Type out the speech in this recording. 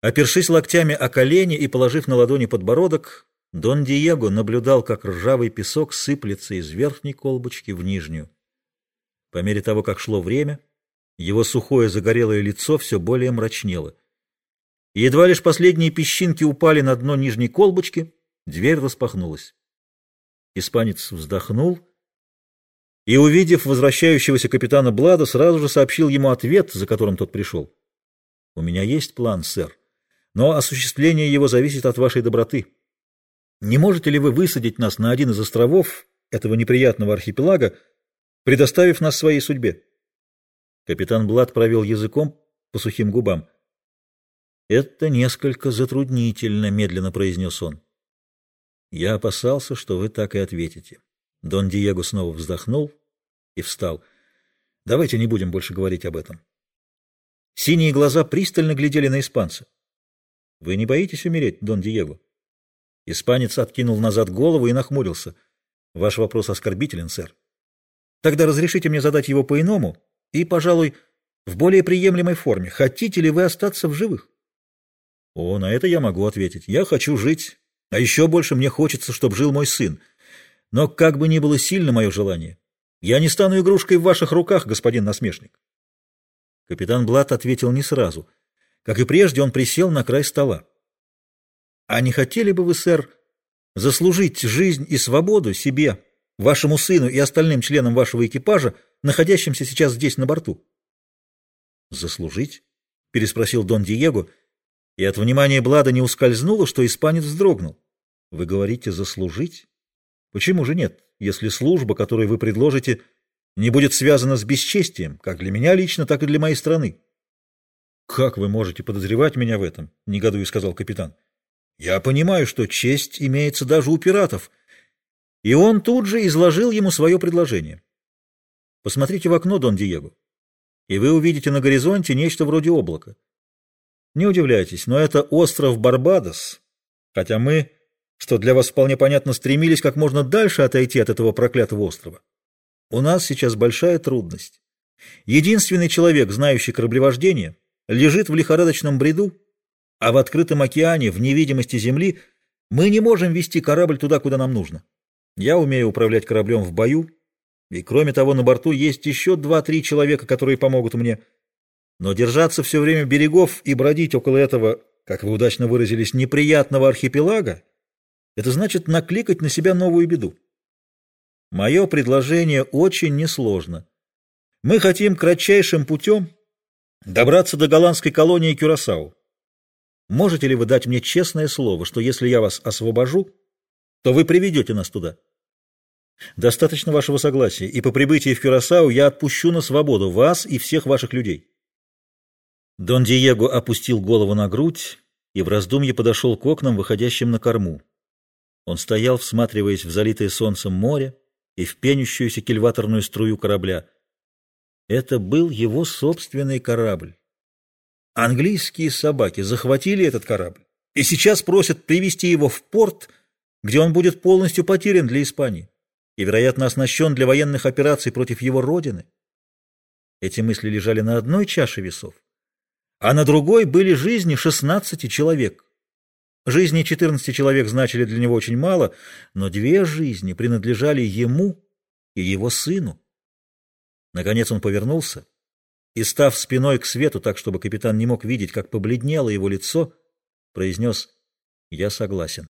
Опершись локтями о колени и положив на ладони подбородок, Дон Диего наблюдал, как ржавый песок сыплется из верхней колбочки в нижнюю. По мере того, как шло время, его сухое загорелое лицо все более мрачнело. едва лишь последние песчинки упали на дно нижней колбочки, дверь распахнулась. Испанец вздохнул и, увидев возвращающегося капитана Блада, сразу же сообщил ему ответ, за которым тот пришел. «У меня есть план, сэр но осуществление его зависит от вашей доброты. Не можете ли вы высадить нас на один из островов этого неприятного архипелага, предоставив нас своей судьбе? Капитан Блад провел языком по сухим губам. «Это несколько затруднительно», — медленно произнес он. «Я опасался, что вы так и ответите». Дон Диего снова вздохнул и встал. «Давайте не будем больше говорить об этом». Синие глаза пристально глядели на испанца. Вы не боитесь умереть, Дон Диего? Испанец откинул назад голову и нахмурился. Ваш вопрос оскорбителен, сэр. Тогда разрешите мне задать его по-иному и, пожалуй, в более приемлемой форме. Хотите ли вы остаться в живых? О, на это я могу ответить. Я хочу жить, а еще больше мне хочется, чтобы жил мой сын. Но как бы ни было сильно мое желание, я не стану игрушкой в ваших руках, господин насмешник. Капитан Блат ответил не сразу — как и прежде, он присел на край стола. «А не хотели бы вы, сэр, заслужить жизнь и свободу себе, вашему сыну и остальным членам вашего экипажа, находящимся сейчас здесь на борту?» «Заслужить?» — переспросил Дон Диего, и от внимания Блада не ускользнуло, что испанец вздрогнул. «Вы говорите «заслужить»? Почему же нет, если служба, которую вы предложите, не будет связана с бесчестием, как для меня лично, так и для моей страны?» «Как вы можете подозревать меня в этом?» — негодуя сказал капитан. «Я понимаю, что честь имеется даже у пиратов». И он тут же изложил ему свое предложение. «Посмотрите в окно, Дон Диего, и вы увидите на горизонте нечто вроде облака. Не удивляйтесь, но это остров Барбадос, хотя мы, что для вас вполне понятно, стремились как можно дальше отойти от этого проклятого острова. У нас сейчас большая трудность. Единственный человек, знающий кораблевождение — лежит в лихорадочном бреду, а в открытом океане, в невидимости земли, мы не можем вести корабль туда, куда нам нужно. Я умею управлять кораблем в бою, и кроме того, на борту есть еще два-три человека, которые помогут мне. Но держаться все время берегов и бродить около этого, как вы удачно выразились, неприятного архипелага, это значит накликать на себя новую беду. Мое предложение очень несложно. Мы хотим кратчайшим путем добраться до голландской колонии Кюрасау. Можете ли вы дать мне честное слово, что если я вас освобожу, то вы приведете нас туда? Достаточно вашего согласия, и по прибытии в Кюрасау я отпущу на свободу вас и всех ваших людей. Дон Диего опустил голову на грудь и в раздумье подошел к окнам, выходящим на корму. Он стоял, всматриваясь в залитое солнцем море и в пенящуюся кильваторную струю корабля — это был его собственный корабль. Английские собаки захватили этот корабль и сейчас просят привести его в порт, где он будет полностью потерян для Испании и, вероятно, оснащен для военных операций против его родины. Эти мысли лежали на одной чаше весов, а на другой были жизни 16 человек. Жизни 14 человек значили для него очень мало, но две жизни принадлежали ему и его сыну. Наконец он повернулся и, став спиной к свету, так, чтобы капитан не мог видеть, как побледнело его лицо, произнес «Я согласен».